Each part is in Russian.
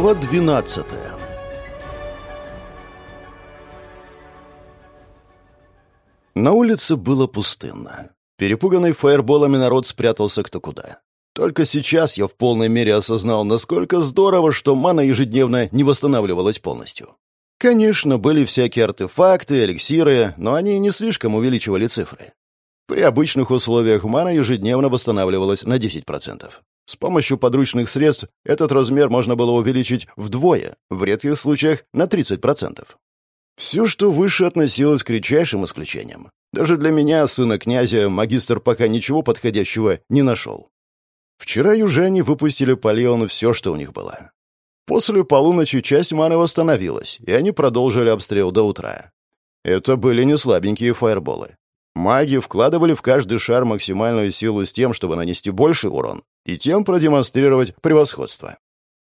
Глава 12 На улице было пустынно. Перепуганный фаерболами народ спрятался кто куда. Только сейчас я в полной мере осознал, насколько здорово, что мана ежедневно не восстанавливалась полностью. Конечно, были всякие артефакты, эликсиры, но они не слишком увеличивали цифры. При обычных условиях мана ежедневно восстанавливалась на 10%. С помощью подручных средств этот размер можно было увеличить вдвое, в редких случаях на 30%. Все, что выше, относилось к редчайшим исключениям. Даже для меня, сына князя, магистр пока ничего подходящего не нашел. Вчера южане выпустили по Леону все, что у них было. После полуночи часть маны восстановилась, и они продолжили обстрел до утра. Это были не слабенькие фаерболы. Маги вкладывали в каждый шар максимальную силу с тем, чтобы нанести больший урон, и тем продемонстрировать превосходство.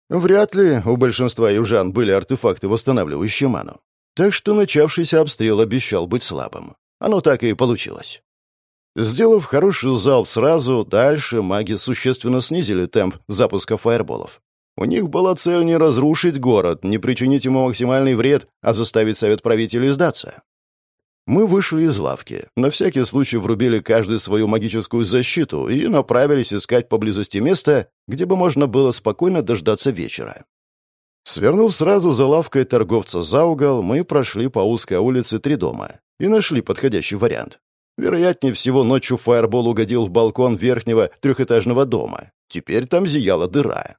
Вряд ли у большинства южан были артефакты, восстанавливающие ману. Так что начавшийся обстрел обещал быть слабым. Оно так и получилось. Сделав хороший залп сразу, дальше маги существенно снизили темп запуска фаерболов. У них была цель не разрушить город, не причинить ему максимальный вред, а заставить совет правителей сдаться. Мы вышли из лавки, на всякий случай врубили каждый свою магическую защиту и направились искать поблизости место, где бы можно было спокойно дождаться вечера. Свернув сразу за лавкой торговца за угол, мы прошли по узкой улице три дома и нашли подходящий вариант. Вероятнее всего, ночью фаербол угодил в балкон верхнего трехэтажного дома. Теперь там зияла дыра.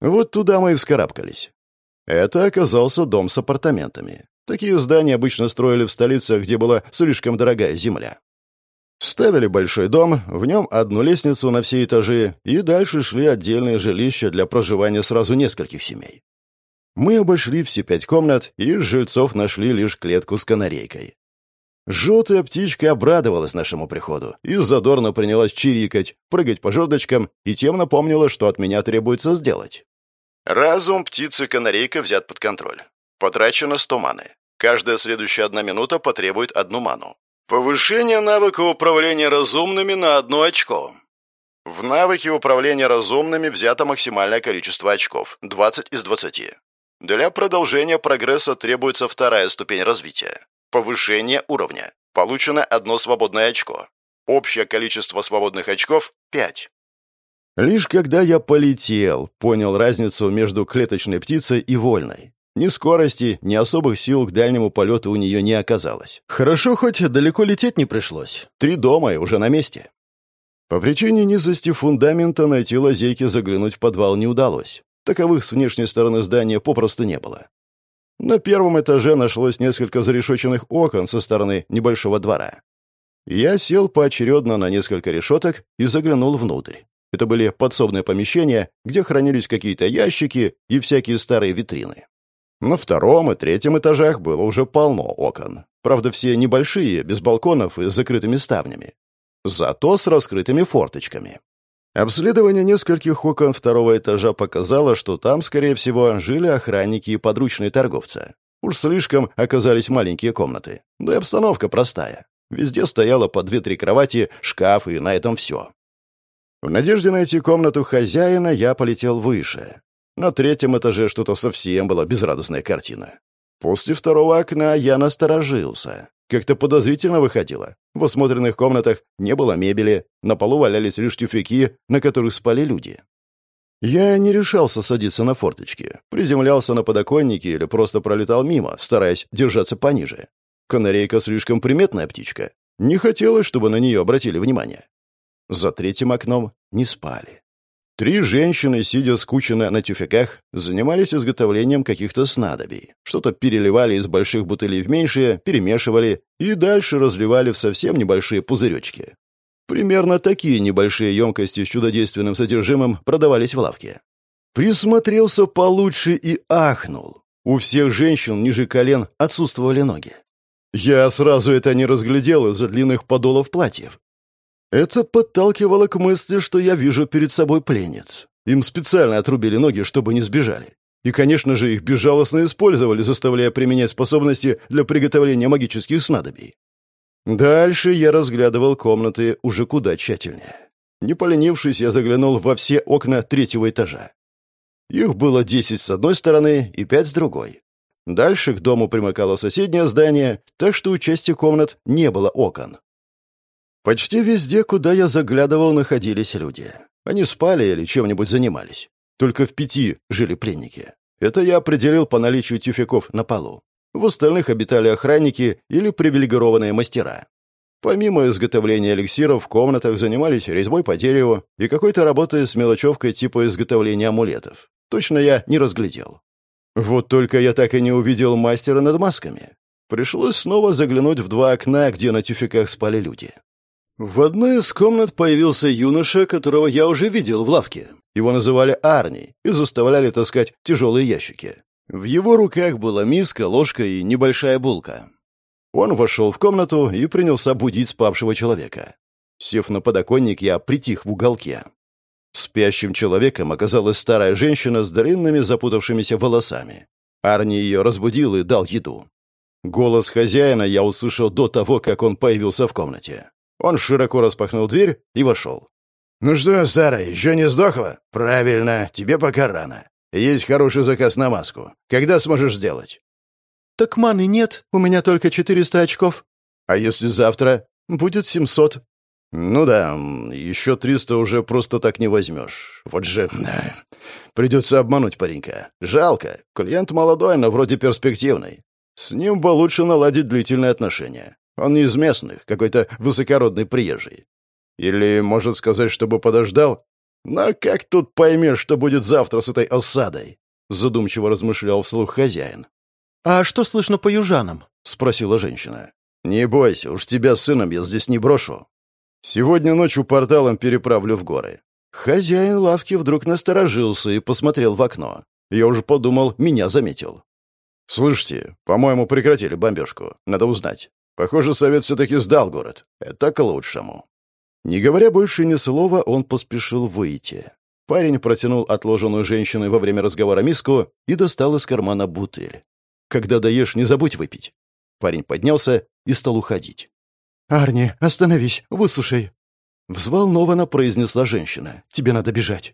Вот туда мы и вскарабкались. Это оказался дом с апартаментами. Такие здания обычно строили в столицах, где была слишком дорогая земля. Ставили большой дом, в нем одну лестницу на все этажи, и дальше шли отдельные жилища для проживания сразу нескольких семей. Мы обошли все пять комнат, и жильцов нашли лишь клетку с канарейкой. Желтая птичка обрадовалась нашему приходу и задорно принялась чирикать, прыгать по жердочкам и тем напомнила, что от меня требуется сделать. Разум птицы-канарейка взят под контроль. Потрачено 100 маны. Каждая следующая одна минута потребует одну ману. Повышение навыка управления разумными на одно очко. В навыке управления разумными взято максимальное количество очков – 20 из 20. Для продолжения прогресса требуется вторая ступень развития. Повышение уровня. Получено одно свободное очко. Общее количество свободных очков – 5. Лишь когда я полетел, понял разницу между клеточной птицей и вольной. Ни скорости, ни особых сил к дальнему полету у нее не оказалось. Хорошо, хоть далеко лететь не пришлось. Три дома и уже на месте. По причине низости фундамента найти лазейки заглянуть в подвал не удалось. Таковых с внешней стороны здания попросту не было. На первом этаже нашлось несколько зарешоченных окон со стороны небольшого двора. Я сел поочередно на несколько решеток и заглянул внутрь. Это были подсобные помещения, где хранились какие-то ящики и всякие старые витрины. На втором и третьем этажах было уже полно окон. Правда, все небольшие, без балконов и с закрытыми ставнями. Зато с раскрытыми форточками. Обследование нескольких окон второго этажа показало, что там, скорее всего, жили охранники и подручные торговцы. Уж слишком оказались маленькие комнаты. Да и обстановка простая. Везде стояло по две-три кровати, шкаф, и на этом все. В надежде найти комнату хозяина я полетел выше. На третьем этаже что-то совсем была безрадостная картина. После второго окна я насторожился. Как-то подозрительно выходило. В осмотренных комнатах не было мебели, на полу валялись лишь тюфяки, на которых спали люди. Я не решался садиться на форточки, приземлялся на подоконнике или просто пролетал мимо, стараясь держаться пониже. Канарейка слишком приметная птичка. Не хотелось, чтобы на нее обратили внимание. За третьим окном не спали. Три женщины, сидя скучно на тюфяках, занимались изготовлением каких-то снадобий. Что-то переливали из больших бутылей в меньшие, перемешивали и дальше разливали в совсем небольшие пузыречки. Примерно такие небольшие емкости с чудодейственным содержимым продавались в лавке. Присмотрелся получше и ахнул. У всех женщин ниже колен отсутствовали ноги. Я сразу это не разглядел из-за длинных подолов платьев. Это подталкивало к мысли, что я вижу перед собой пленниц. Им специально отрубили ноги, чтобы не сбежали. И, конечно же, их безжалостно использовали, заставляя применять способности для приготовления магических снадобий. Дальше я разглядывал комнаты уже куда тщательнее. Не поленившись, я заглянул во все окна третьего этажа. Их было десять с одной стороны и пять с другой. Дальше к дому примыкало соседнее здание, так что у части комнат не было окон. Почти везде, куда я заглядывал, находились люди. Они спали или чем-нибудь занимались. Только в пяти жили пленники. Это я определил по наличию тюфяков на полу. В остальных обитали охранники или привилегированные мастера. Помимо изготовления эликсиров, в комнатах занимались резьбой по дереву и какой-то работой с мелочевкой типа изготовления амулетов. Точно я не разглядел. Вот только я так и не увидел мастера над масками. Пришлось снова заглянуть в два окна, где на тюфяках спали люди. В одной из комнат появился юноша, которого я уже видел в лавке. Его называли Арни и заставляли таскать тяжелые ящики. В его руках была миска, ложка и небольшая булка. Он вошел в комнату и принялся будить спавшего человека. Сев на подоконник, я притих в уголке. Спящим человеком оказалась старая женщина с длинными запутавшимися волосами. Арни ее разбудил и дал еду. Голос хозяина я услышал до того, как он появился в комнате. Он широко распахнул дверь и вошел. «Ну что, старая, еще не сдохла? Правильно, тебе пока рано. Есть хороший заказ на маску. Когда сможешь сделать?» «Так маны нет, у меня только 400 очков». «А если завтра?» «Будет 700». «Ну да, еще 300 уже просто так не возьмешь. Вот же... Придется обмануть паренька. Жалко. Клиент молодой, но вроде перспективный. С ним бы лучше наладить длительные отношения. Он не из местных, какой-то высокородный приезжий. Или, может сказать, чтобы подождал? Но как тут поймешь, что будет завтра с этой осадой?» Задумчиво размышлял вслух хозяин. «А что слышно по южанам?» — спросила женщина. «Не бойся, уж тебя сыном я здесь не брошу. Сегодня ночью порталом переправлю в горы». Хозяин лавки вдруг насторожился и посмотрел в окно. Я уже подумал, меня заметил. «Слышите, по-моему, прекратили бомбежку. Надо узнать. Похоже, совет все-таки сдал город. Это к лучшему». Не говоря больше ни слова, он поспешил выйти. Парень протянул отложенную женщиной во время разговора миску и достал из кармана бутыль. Когда доешь, не забудь выпить». Парень поднялся и стал уходить. «Арни, остановись, выслушай». Взволнованно произнесла женщина. «Тебе надо бежать».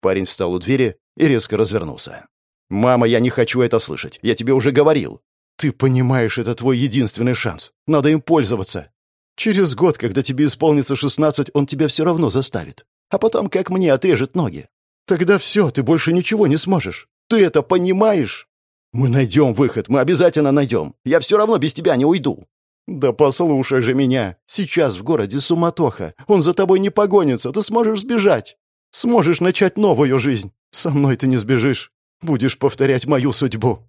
Парень встал у двери и резко развернулся. «Мама, я не хочу это слышать. Я тебе уже говорил». «Ты понимаешь, это твой единственный шанс. Надо им пользоваться. Через год, когда тебе исполнится шестнадцать, он тебя все равно заставит. А потом, как мне, отрежет ноги. Тогда все, ты больше ничего не сможешь. Ты это понимаешь?» «Мы найдем выход, мы обязательно найдем. Я все равно без тебя не уйду». «Да послушай же меня. Сейчас в городе суматоха. Он за тобой не погонится, ты сможешь сбежать. Сможешь начать новую жизнь. Со мной ты не сбежишь. Будешь повторять мою судьбу».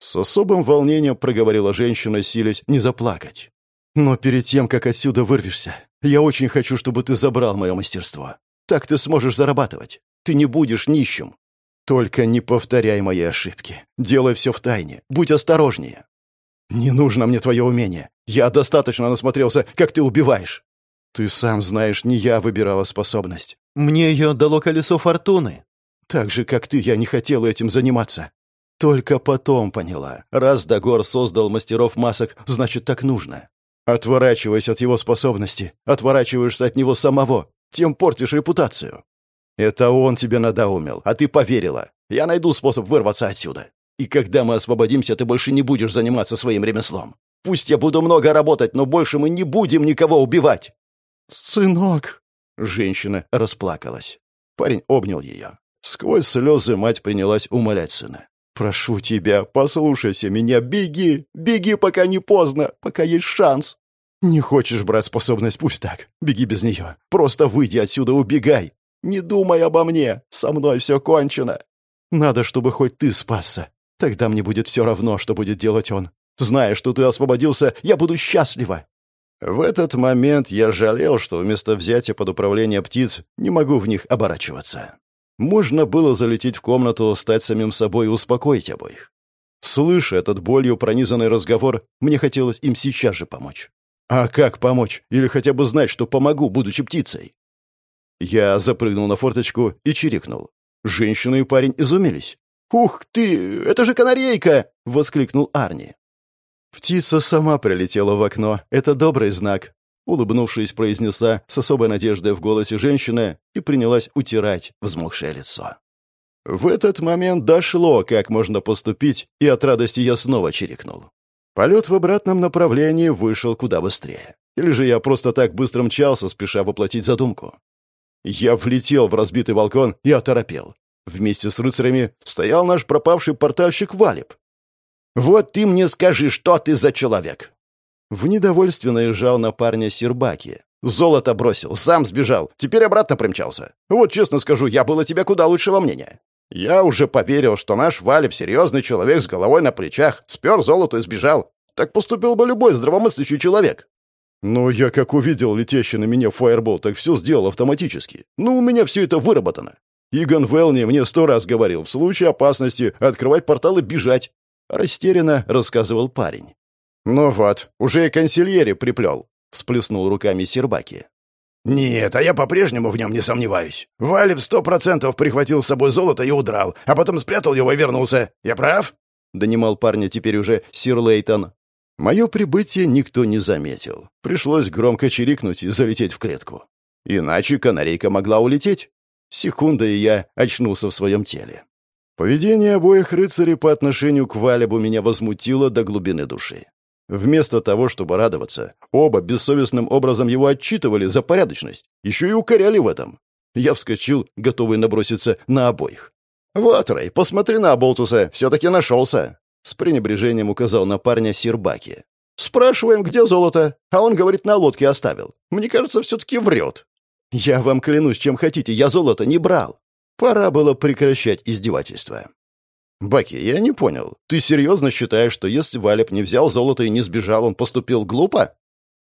С особым волнением проговорила женщина, силясь не заплакать. «Но перед тем, как отсюда вырвешься, я очень хочу, чтобы ты забрал мое мастерство. Так ты сможешь зарабатывать. Ты не будешь нищим. Только не повторяй мои ошибки. Делай все в тайне. Будь осторожнее. Не нужно мне твое умение. Я достаточно насмотрелся, как ты убиваешь. Ты сам знаешь, не я выбирала способность. Мне ее дало колесо фортуны. Так же, как ты, я не хотела этим заниматься. Только потом поняла. Раз Дагор создал мастеров масок, значит, так нужно. Отворачиваясь от его способности, отворачиваешься от него самого, тем портишь репутацию. «Это он тебе надоумил, а ты поверила. Я найду способ вырваться отсюда. И когда мы освободимся, ты больше не будешь заниматься своим ремеслом. Пусть я буду много работать, но больше мы не будем никого убивать». «Сынок!» Женщина расплакалась. Парень обнял ее. Сквозь слезы мать принялась умолять сына. «Прошу тебя, послушайся меня, беги! Беги, пока не поздно, пока есть шанс!» «Не хочешь брать способность, пусть так. Беги без нее. Просто выйди отсюда, убегай. Не думай обо мне, со мной все кончено. Надо, чтобы хоть ты спасся. Тогда мне будет все равно, что будет делать он. Зная, что ты освободился, я буду счастлива». В этот момент я жалел, что вместо взятия под управление птиц не могу в них оборачиваться. Можно было залететь в комнату, стать самим собой и успокоить обоих. Слыша этот болью пронизанный разговор, мне хотелось им сейчас же помочь. А как помочь? Или хотя бы знать, что помогу, будучи птицей? Я запрыгнул на форточку и чирикнул. Женщина и парень изумились. «Ух ты! Это же канарейка!» — воскликнул Арни. Птица сама прилетела в окно. Это добрый знак. Улыбнувшись, произнесла с особой надеждой в голосе женщина и принялась утирать взмокшее лицо. В этот момент дошло, как можно поступить, и от радости я снова чирикнул. Полет в обратном направлении вышел куда быстрее. Или же я просто так быстро мчался, спеша воплотить задумку. Я влетел в разбитый балкон и оторопел. Вместе с рыцарями стоял наш пропавший портальщик Валип. «Вот ты мне скажи, что ты за человек!» В недовольстве наезжал на парня Сербаки. «Золото бросил, сам сбежал, теперь обратно примчался. Вот честно скажу, я был о тебе куда лучшего мнения. Я уже поверил, что наш Валип серьезный человек с головой на плечах, спер золото и сбежал. Так поступил бы любой здравомыслящий человек. «Ну, я как увидел летящий на меня фаербол, так все сделал автоматически. Ну, у меня все это выработано. Иган Велни мне сто раз говорил, в случае опасности открывать портал и бежать. Растерянно рассказывал парень. «Ну вот, уже и консильери приплел», — всплеснул руками Сербаки. «Нет, а я по-прежнему в нем не сомневаюсь. Валев сто процентов прихватил с собой золото и удрал, а потом спрятал его и вернулся. Я прав?» — донимал парня теперь уже Сир Лейтон. Мое прибытие никто не заметил. Пришлось громко чирикнуть и залететь в клетку. Иначе канарейка могла улететь. Секунда, и я очнулся в своем теле. Поведение обоих рыцарей по отношению к Валебу меня возмутило до глубины души. Вместо того, чтобы радоваться, оба бессовестным образом его отчитывали за порядочность, еще и укоряли в этом. Я вскочил, готовый наброситься на обоих. «Вот, Рэй, посмотри на Болтуса, все-таки нашелся!» С пренебрежением указал на парня Сербаки. «Спрашиваем, где золото, а он говорит, на лодке оставил. Мне кажется, все-таки врет». «Я вам клянусь, чем хотите, я золото не брал». Пора было прекращать издевательство. «Баки, я не понял. Ты серьезно считаешь, что если Валеп не взял золото и не сбежал, он поступил глупо?»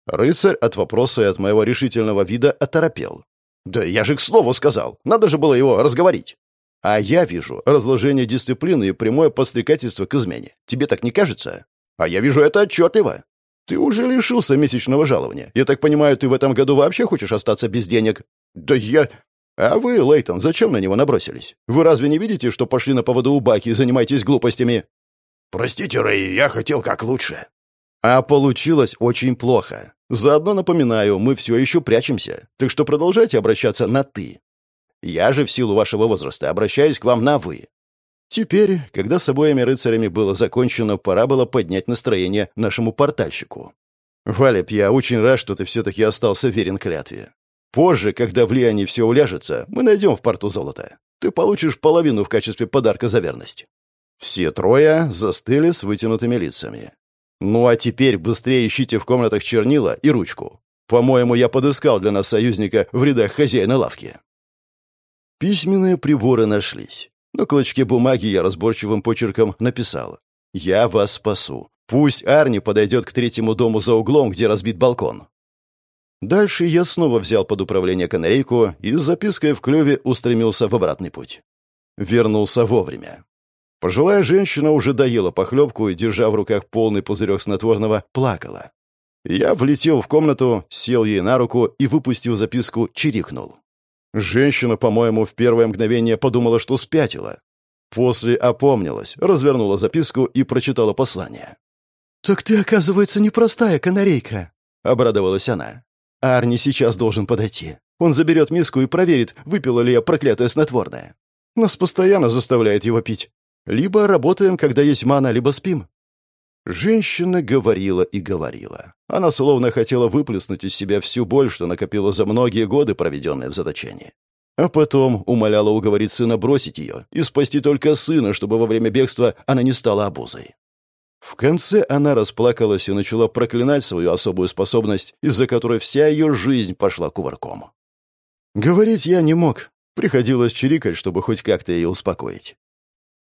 Рыцарь от вопроса и от моего решительного вида оторопел. «Да я же к слову сказал. Надо же было его разговорить». А я вижу разложение дисциплины и прямое подстрекательство к измене. Тебе так не кажется? А я вижу это отчетливо. Ты уже лишился месячного жалования. Я так понимаю, ты в этом году вообще хочешь остаться без денег? Да я... А вы, Лейтон, зачем на него набросились? Вы разве не видите, что пошли на поводу у Баки и занимаетесь глупостями? Простите, Рэй, я хотел как лучше. А получилось очень плохо. Заодно напоминаю, мы все еще прячемся. Так что продолжайте обращаться на «ты». Я же в силу вашего возраста обращаюсь к вам на «вы». Теперь, когда с обоими рыцарями было закончено, пора было поднять настроение нашему портальщику. «Валеп, я очень рад, что ты все-таки остался верен клятве. Позже, когда в Лиане все уляжется, мы найдем в порту золото. Ты получишь половину в качестве подарка за верность». Все трое застыли с вытянутыми лицами. «Ну а теперь быстрее ищите в комнатах чернила и ручку. По-моему, я подыскал для нас союзника в рядах хозяина лавки». Письменные приборы нашлись. На клочке бумаги я разборчивым почерком написал «Я вас спасу. Пусть Арни подойдет к третьему дому за углом, где разбит балкон». Дальше я снова взял под управление канарейку и с запиской в клюве устремился в обратный путь. Вернулся вовремя. Пожилая женщина уже доела похлебку и, держа в руках полный пузырек снотворного, плакала. Я влетел в комнату, сел ей на руку и, выпустив записку, чирикнул. Женщина, по-моему, в первое мгновение подумала, что спятила. После опомнилась, развернула записку и прочитала послание. «Так ты, оказывается, непростая канарейка», — обрадовалась она. «Арни сейчас должен подойти. Он заберет миску и проверит, выпила ли я проклятое снотворное. Нас постоянно заставляет его пить. Либо работаем, когда есть мана, либо спим. Женщина говорила и говорила. Она словно хотела выплеснуть из себя всю боль, что накопила за многие годы, проведенные в заточении. А потом умоляла уговорить сына бросить ее и спасти только сына, чтобы во время бегства она не стала обузой. В конце она расплакалась и начала проклинать свою особую способность, из-за которой вся ее жизнь пошла кувырком. Говорить я не мог. Приходилось чирикать, чтобы хоть как-то ее успокоить.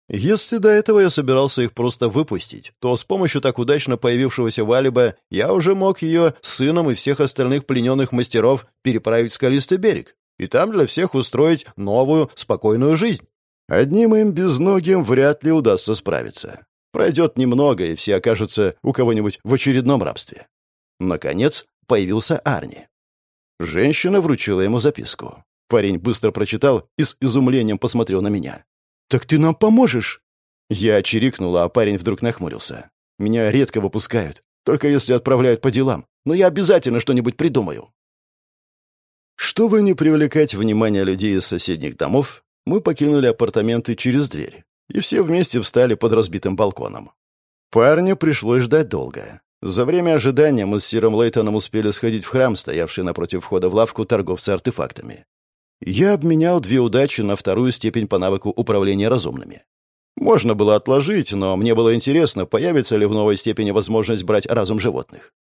Если до этого я собирался их просто выпустить, то с помощью так удачно появившегося Валиба я уже мог ее сыном и всех остальных плененных мастеров переправить в скалистый берег и там для всех устроить новую, спокойную жизнь. Одним им безногим вряд ли удастся справиться. Пройдет немного, и все окажутся у кого-нибудь в очередном рабстве. Наконец появился Арни. Женщина вручила ему записку. Парень быстро прочитал и с изумлением посмотрел на меня. «Так ты нам поможешь?» Я чирикнула, а парень вдруг нахмурился. «Меня редко выпускают, только если отправляют по делам, но я обязательно что-нибудь придумаю». Чтобы не привлекать внимание людей из соседних домов, мы покинули апартаменты через дверь, и все вместе встали под разбитым балконом. Парня пришлось ждать долго. За время ожидания мы с Сиром Лейтоном успели сходить в храм, стоявший напротив входа в лавку торговца артефактами. Я обменял две удачи на вторую степень по навыку управления разумными. Можно было отложить, но мне было интересно, появится ли в новой степени возможность брать разум животных.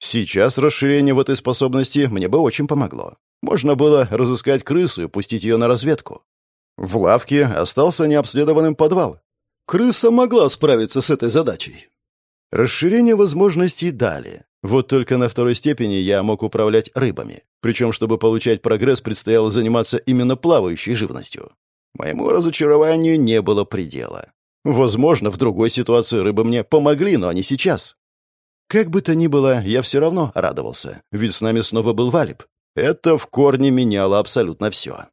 Сейчас расширение в этой способности мне бы очень помогло. Можно было разыскать крысу и пустить ее на разведку. В лавке остался необследованным подвал. Крыса могла справиться с этой задачей. Расширение возможностей дали. Вот только на второй степени я мог управлять рыбами. Причем, чтобы получать прогресс, предстояло заниматься именно плавающей живностью. Моему разочарованию не было предела. Возможно, в другой ситуации рыбы мне помогли, но не сейчас. Как бы то ни было, я все равно радовался, ведь с нами снова был Валип. Это в корне меняло абсолютно все.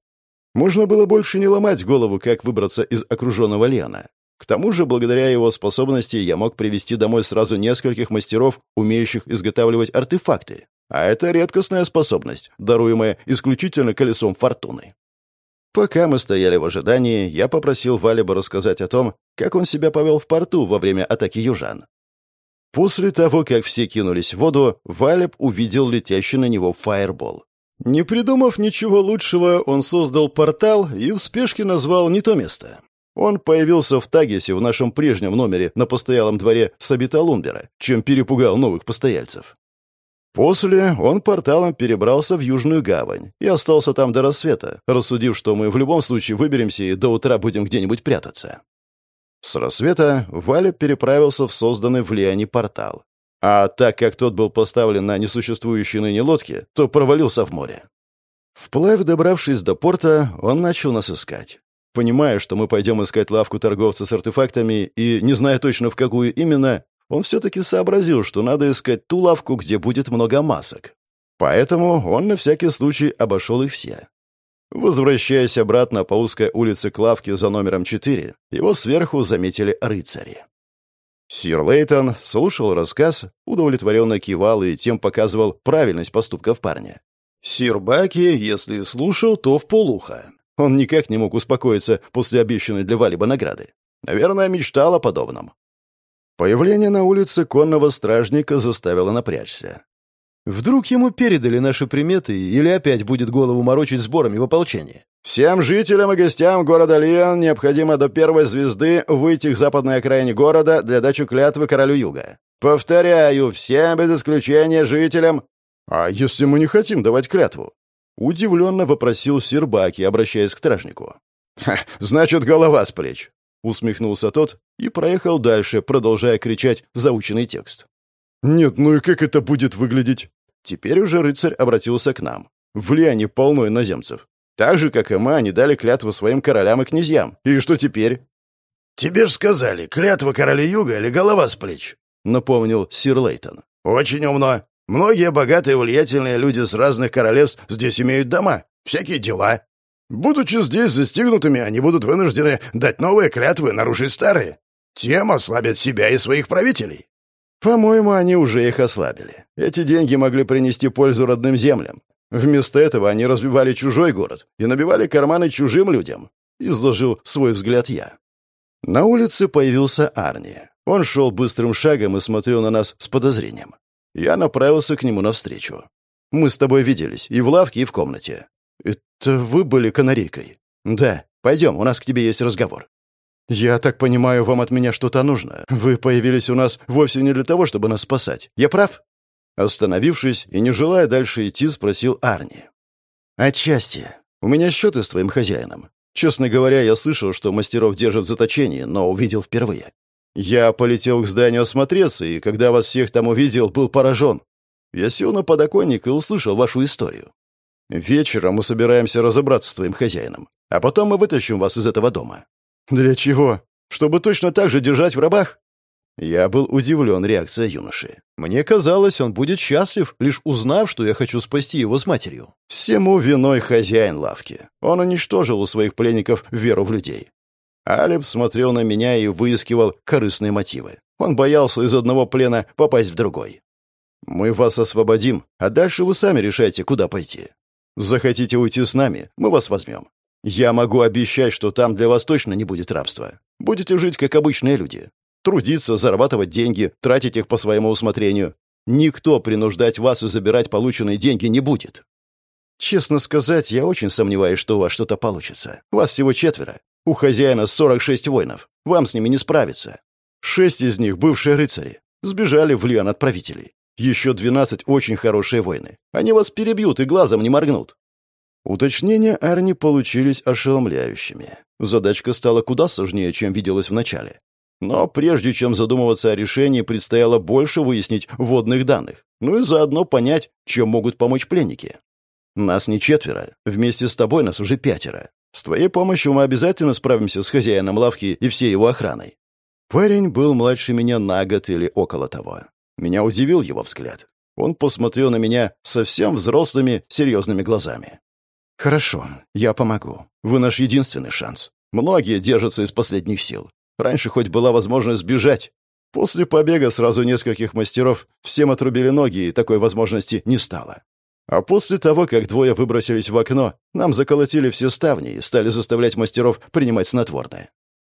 Можно было больше не ломать голову, как выбраться из окруженного Лена. К тому же, благодаря его способности, я мог привести домой сразу нескольких мастеров, умеющих изготавливать артефакты. А это редкостная способность, даруемая исключительно колесом фортуны. Пока мы стояли в ожидании, я попросил Валиба рассказать о том, как он себя повел в порту во время атаки южан. После того, как все кинулись в воду, Валеб увидел летящий на него фаербол. Не придумав ничего лучшего, он создал портал и в спешке назвал не то место. Он появился в Тагисе в нашем прежнем номере на постоялом дворе Сабита Лундера, чем перепугал новых постояльцев. После он порталом перебрался в Южную гавань и остался там до рассвета, рассудив, что мы в любом случае выберемся и до утра будем где-нибудь прятаться. С рассвета Валя переправился в созданный в Лиане портал. А так как тот был поставлен на несуществующие ныне лодки, то провалился в море. Вплавь добравшись до порта, он начал нас искать. Понимая, что мы пойдем искать лавку торговца с артефактами и не зная точно в какую именно, он все-таки сообразил, что надо искать ту лавку, где будет много масок. Поэтому он на всякий случай обошел их все. Возвращаясь обратно по узкой улице к лавке за номером 4, его сверху заметили рыцари. Сир Лейтон слушал рассказ, удовлетворенно кивал и тем показывал правильность поступков парня. Сир Баки, если слушал, то в полуха. Он никак не мог успокоиться после обещанной для Валиба награды. Наверное, мечтал о подобном. Появление на улице конного стражника заставило напрячься. Вдруг ему передали наши приметы или опять будет голову морочить сборами в ополчении? Всем жителям и гостям города Лион необходимо до первой звезды выйти к западной окраине города для дачи клятвы королю Юга. Повторяю, всем без исключения жителям... А если мы не хотим давать клятву? Удивленно вопросил Сербаки, обращаясь к стражнику. «Значит, голова с плеч», — усмехнулся тот и проехал дальше, продолжая кричать заученный текст. «Нет, ну и как это будет выглядеть?» Теперь уже рыцарь обратился к нам. Влияние полно иноземцев. Так же, как и мы, они дали клятву своим королям и князьям. И что теперь? «Тебе ж сказали, клятва короля юга или голова с плеч?» — напомнил сир Лейтон. «Очень умно. Многие богатые и влиятельные люди с разных королевств здесь имеют дома, всякие дела. Будучи здесь застигнутыми, они будут вынуждены дать новые клятвы, нарушить старые. Тем ослабят себя и своих правителей. По-моему, они уже их ослабили. Эти деньги могли принести пользу родным землям. Вместо этого они развивали чужой город и набивали карманы чужим людям. Изложил свой взгляд я. На улице появился Арни. Он шел быстрым шагом и смотрел на нас с подозрением. Я направился к нему навстречу. Мы с тобой виделись и в лавке, и в комнате. Это вы были канарейкой? Да. Пойдем, у нас к тебе есть разговор. «Я так понимаю, вам от меня что-то нужно. Вы появились у нас вовсе не для того, чтобы нас спасать. Я прав?» Остановившись и не желая дальше идти, спросил Арни. «Отчасти. У меня счеты с твоим хозяином. Честно говоря, я слышал, что мастеров держат в заточении, но увидел впервые. Я полетел к зданию осмотреться, и когда вас всех там увидел, был поражен. Я сел на подоконник и услышал вашу историю. Вечером мы собираемся разобраться с твоим хозяином, а потом мы вытащим вас из этого дома. «Для чего? Чтобы точно так же держать в рабах?» Я был удивлен реакцией юноши. Мне казалось, он будет счастлив, лишь узнав, что я хочу спасти его с матерью. Всему виной хозяин лавки. Он уничтожил у своих пленников веру в людей. Алеб смотрел на меня и выискивал корыстные мотивы. Он боялся из одного плена попасть в другой. «Мы вас освободим, а дальше вы сами решайте, куда пойти. Захотите уйти с нами, мы вас возьмем. Я могу обещать, что там для вас точно не будет рабства. Будете жить, как обычные люди. Трудиться, зарабатывать деньги, тратить их по своему усмотрению. Никто принуждать вас и забирать полученные деньги не будет. Честно сказать, я очень сомневаюсь, что у вас что-то получится. Вас всего четверо. У хозяина 46 воинов. Вам с ними не справиться. Шесть из них — бывшие рыцари. Сбежали в Лиан от правителей. Еще 12 очень хорошие воины. Они вас перебьют и глазом не моргнут. Уточнения Арни получились ошеломляющими. Задачка стала куда сложнее, чем виделось вначале. Но прежде чем задумываться о решении, предстояло больше выяснить вводных данных, ну и заодно понять, чем могут помочь пленники. Нас не четверо, вместе с тобой нас уже пятеро. С твоей помощью мы обязательно справимся с хозяином лавки и всей его охраной. Парень был младше меня на год или около того. Меня удивил его взгляд. Он посмотрел на меня совсем взрослыми, серьезными глазами. «Хорошо, я помогу. Вы наш единственный шанс. Многие держатся из последних сил. Раньше хоть была возможность сбежать. После побега сразу нескольких мастеров всем отрубили ноги, и такой возможности не стало. А после того, как двое выбросились в окно, нам заколотили все ставни и стали заставлять мастеров принимать снотворное.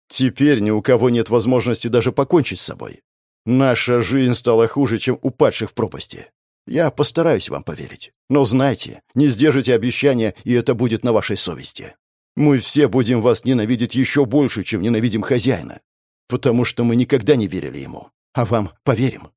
Теперь ни у кого нет возможности даже покончить с собой. Наша жизнь стала хуже, чем у падших в пропасти. Я постараюсь вам поверить. Но знайте, не сдержите обещания, и это будет на вашей совести. Мы все будем вас ненавидеть еще больше, чем ненавидим хозяина. Потому что мы никогда не верили ему. А вам поверим.